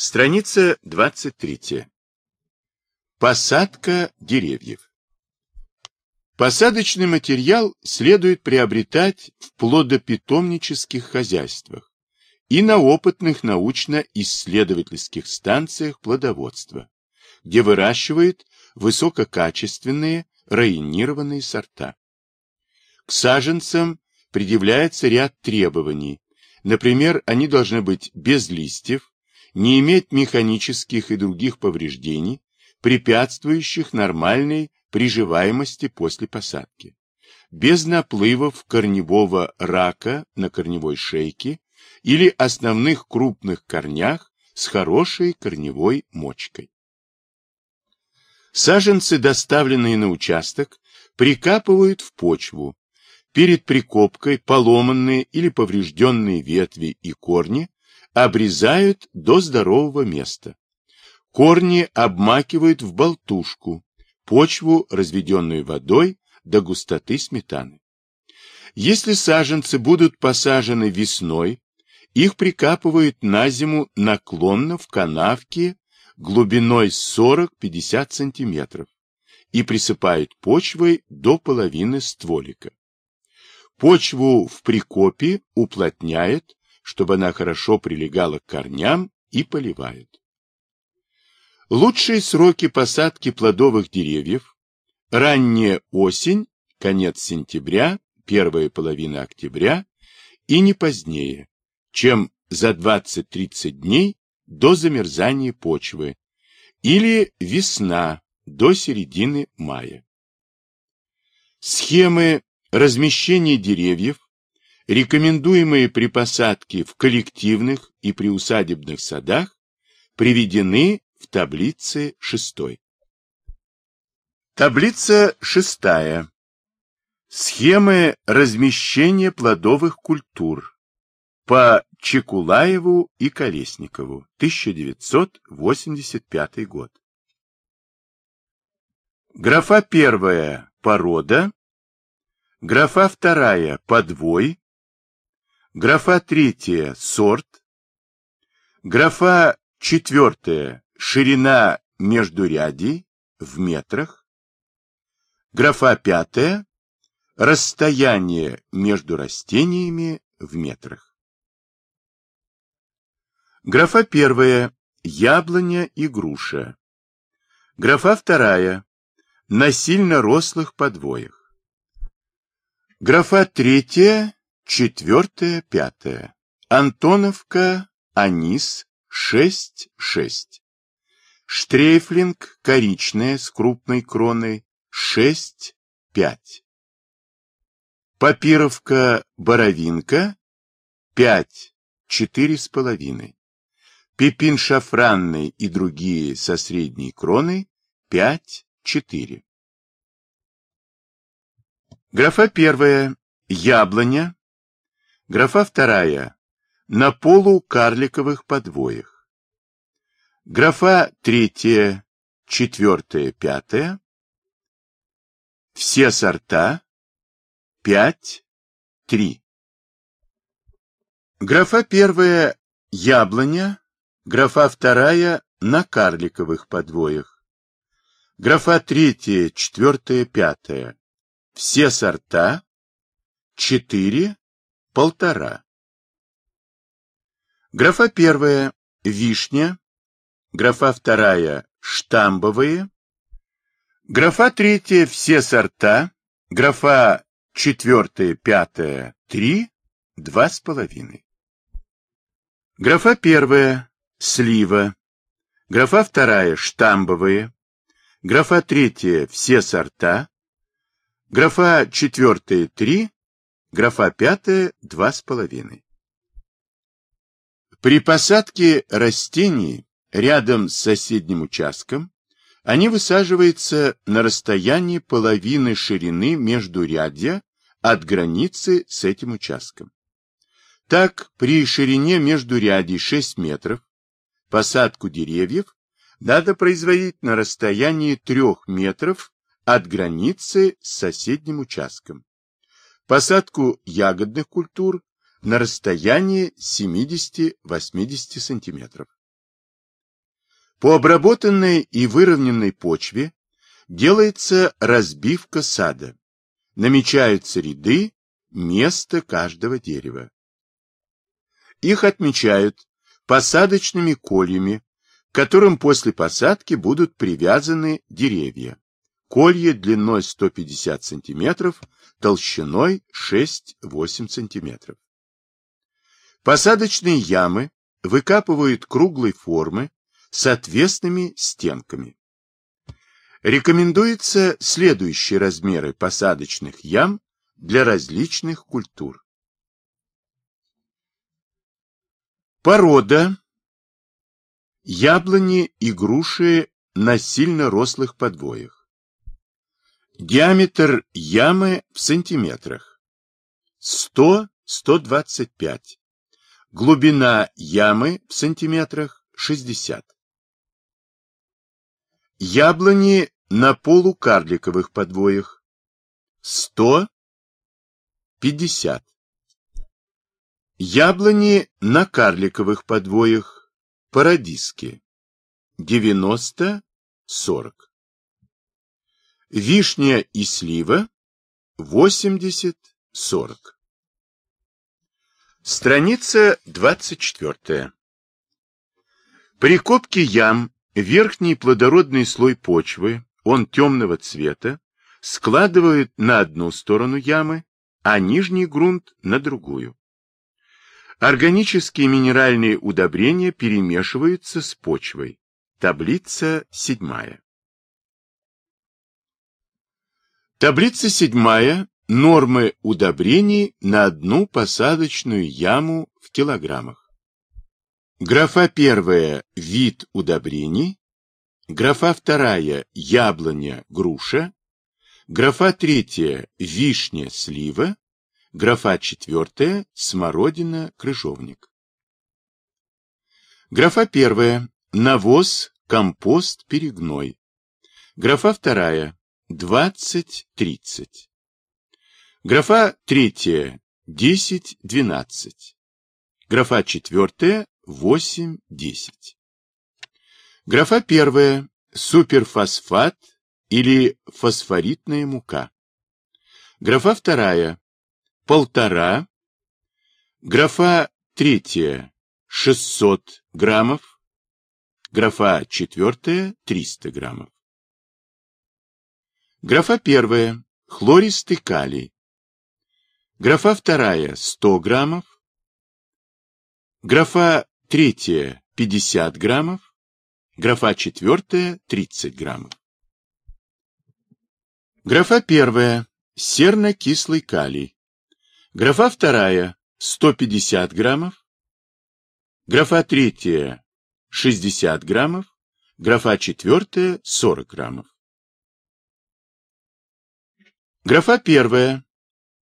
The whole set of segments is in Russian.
Страница 23. Посадка деревьев. Посадочный материал следует приобретать в плодопитомнических хозяйствах и на опытных научно-исследовательских станциях плодоводства, где выращивают высококачественные районированные сорта. К саженцам предъявляется ряд требований. Например, они должны быть без листьев, не иметь механических и других повреждений, препятствующих нормальной приживаемости после посадки, без наплывов корневого рака на корневой шейке или основных крупных корнях с хорошей корневой мочкой. Саженцы, доставленные на участок, прикапывают в почву. Перед прикопкой поломанные или поврежденные ветви и корни обрезают до здорового места. Корни обмакивают в болтушку, почву, разведенную водой, до густоты сметаны. Если саженцы будут посажены весной, их прикапывают на зиму наклонно в канавке глубиной 40-50 см и присыпают почвой до половины стволика. Почву в прикопе уплотняют чтобы она хорошо прилегала к корням и поливают. Лучшие сроки посадки плодовых деревьев – ранняя осень, конец сентября, первая половина октября и не позднее, чем за 20-30 дней до замерзания почвы или весна до середины мая. Схемы размещения деревьев рекомендуемые при посадке в коллективных и приусадебных садах, приведены в таблице 6. Таблица 6. Схемы размещения плодовых культур по Чекулаеву и Колесникову, 1985 год. Графа первая – порода. Графа вторая – подвой. Графа третья – сорт. Графа четвертая – ширина междурядий в метрах. Графа пятая – расстояние между растениями в метрах. Графа первая – яблоня и груша. Графа вторая – на сильно рослых подвоях. Графа третья Четвертое, пятое. Антоновка, анис, шесть, шесть. Штрейфлинг, коричная, с крупной кроной, шесть, пять. Папировка, боровинка, с половиной. Пепин шафранный и другие со средней кроной, пять, четыре. Графа первая, яблоня, Графа вторая. На полукарликовых подвоях. Графа третья, четвертая, пятая. Все сорта. Пять, три. Графа первая – яблоня, графа вторая – на карликовых подвоях. Графа третья, четвертая, пятая. Все сорта. Четыре, полтора. Графа первая – вишня, графа вторая – штамбовые, графа третья – все сорта, графа четвертая, пятая – три, два с половиной. Графа первая – слива, графа вторая – штамбовые, графа третья – все сорта, графа четвертая – три, Графа пятая – два с половиной. При посадке растений рядом с соседним участком они высаживаются на расстоянии половины ширины между рядья от границы с этим участком. Так, при ширине между рядей 6 метров посадку деревьев надо производить на расстоянии 3 метров от границы с соседним участком посадку ягодных культур на расстоянии 70-80 см. По обработанной и выровненной почве делается разбивка сада. Намечаются ряды, место каждого дерева. Их отмечают посадочными кольями, к которым после посадки будут привязаны деревья. Колья длиной 150 см, толщиной 6-8 см. Посадочные ямы выкапывают круглой формы с отвесными стенками. Рекомендуются следующие размеры посадочных ям для различных культур. Порода. Яблони и груши на сильно рослых подвоях. Диаметр ямы в сантиметрах. 100-125. Глубина ямы в сантиметрах 60. Яблони на полукарликовых подвоях. 100 50. Яблони на карликовых подвоях, парадиски. 90-40. Вишня и слива 80-40. Страница 24. При копке ям верхний плодородный слой почвы, он темного цвета, складывают на одну сторону ямы, а нижний грунт на другую. Органические минеральные удобрения перемешиваются с почвой. Таблица седьмая. Таблица седьмая. Нормы удобрений на одну посадочную яму в килограммах. Графа первая – вид удобрений. Графа вторая – яблоня, груша. Графа третья – вишня, слива. Графа четвертая – смородина, крыжовник. Графа первая – навоз, компост, перегной. Графа вторая – 20-30. Графа третья – 10-12. Графа четвертая – 8-10. Графа первая – суперфосфат, или фосфоритная мука. Графа вторая – полтора. Графа третья – 600 граммов. Графа четвертая – 300 граммов. Графа первая – хлористый калий. Графа вторая – 100 граммов. Графа третья – 50 граммов. Графа четвертая – 30 граммов. Графа первая – серно-кислый калий. Графа вторая – 150 граммов. Графа третья – 60 граммов. Графа четвертая – 40 граммов. Графа первая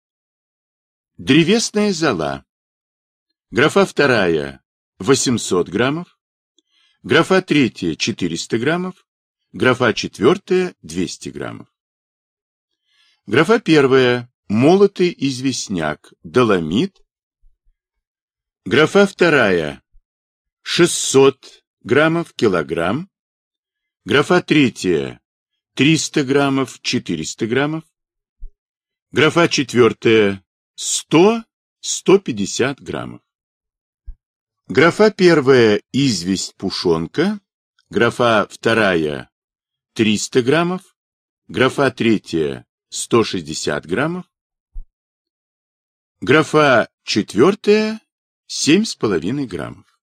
– древесная зола. Графа вторая – 800 граммов. Графа третья – 400 граммов. Графа четвертая – 200 граммов. Графа первая. Молотый известняк. Доломит. Графа вторая. 600 граммов килограмм. Графа третья. 300 граммов 400 граммов. Графа четвертая. 100-150 граммов. Графа первая. Известь пушонка. Графа вторая. 300 граммов. Графа третья. 160 граммов. Графа четвертая, 7,5 граммов.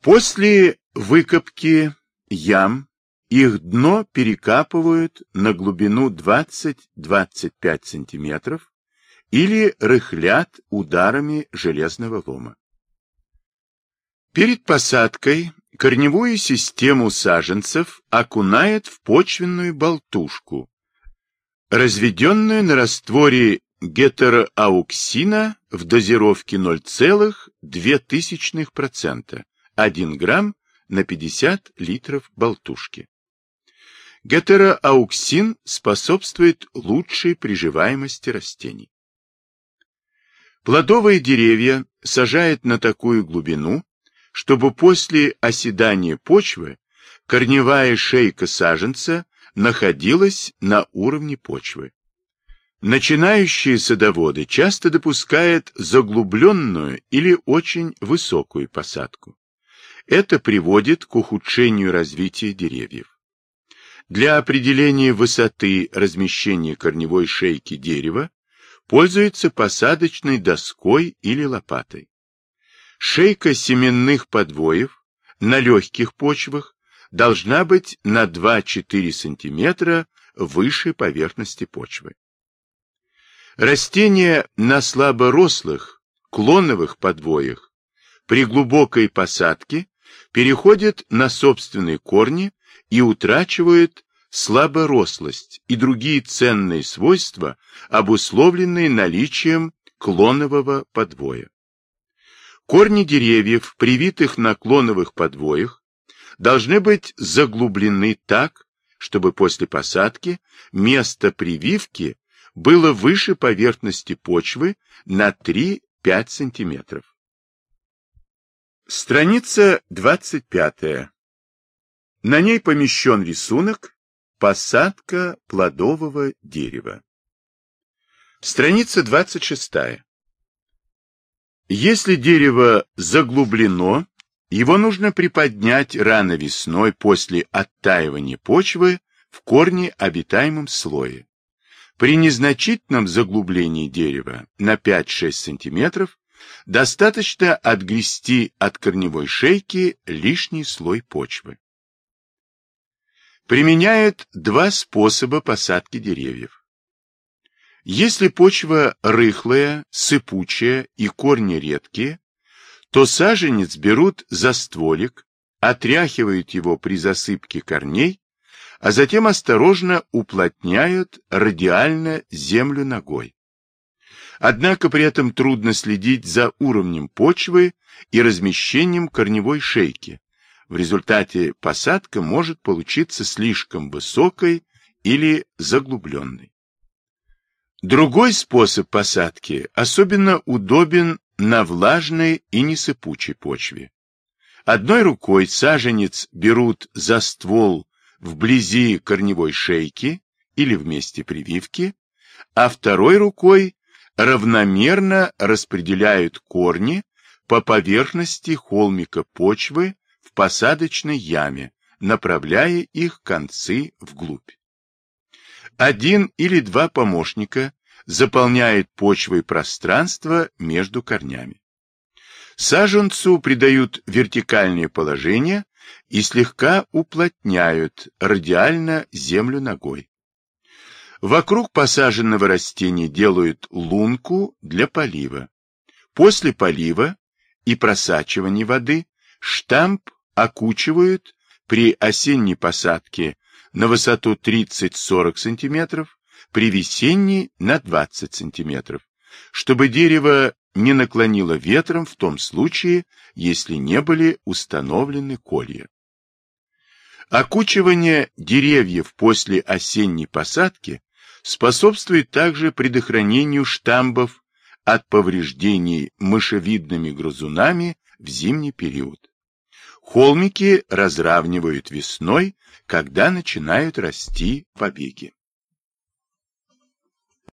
После выкопки ям их дно перекапывают на глубину 20-25 сантиметров или рыхлят ударами железного лома. Перед посадкой корневую систему саженцев окунает в почвенную болтушку, разведенную на растворе гетероауксина в дозировке 0,02%, 1 грамм на 50 литров болтушки. Гетероауксин способствует лучшей приживаемости растений. Плодовые деревья сажают на такую глубину, чтобы после оседания почвы корневая шейка саженца находилась на уровне почвы. Начинающие садоводы часто допускают заглубленную или очень высокую посадку. Это приводит к ухудшению развития деревьев. Для определения высоты размещения корневой шейки дерева пользуется посадочной доской или лопатой. Шейка семенных подвоев на легких почвах должна быть на 2-4 см выше поверхности почвы. Растения на слаборослых, клоновых подвоях при глубокой посадке переходят на собственные корни и утрачивают слаборослость и другие ценные свойства, обусловленные наличием клонового подвоя. Корни деревьев, привитых на клоновых подвоях, должны быть заглублены так, чтобы после посадки место прививки было выше поверхности почвы на 3-5 см. Страница 25. На ней помещен рисунок «Посадка плодового дерева». Страница 26. Если дерево заглублено, его нужно приподнять рано весной после оттаивания почвы в корне обитаемом слое. При незначительном заглублении дерева на 5-6 см достаточно отгрести от корневой шейки лишний слой почвы. Применяют два способа посадки деревьев. Если почва рыхлая, сыпучая и корни редкие, то саженец берут за стволик, отряхивают его при засыпке корней а затем осторожно уплотняют радиально землю ногой. Однако при этом трудно следить за уровнем почвы и размещением корневой шейки. В результате посадка может получиться слишком высокой или заглубленной. Другой способ посадки особенно удобен на влажной и несыпучей почве. Одной рукой саженец берут за ствол вблизи корневой шейки или в месте прививки, а второй рукой равномерно распределяют корни по поверхности холмика почвы посадочной яме, направляя их концы вглубь. Один или два помощника заполняют почвой пространство между корнями. Саженцу придают вертикальное положение и слегка уплотняют радиально землю ногой. Вокруг посаженного растения делают лунку для полива. После полива и просачивания воды штамп окучивают при осенней посадке на высоту 30-40 см, при весенней на 20 см, чтобы дерево не наклонило ветром в том случае, если не были установлены колья. Окучивание деревьев после осенней посадки способствует также предохранению штамбов от повреждений мышевидными грызунами в зимний период. Холмики разравнивают весной, когда начинают расти побеги.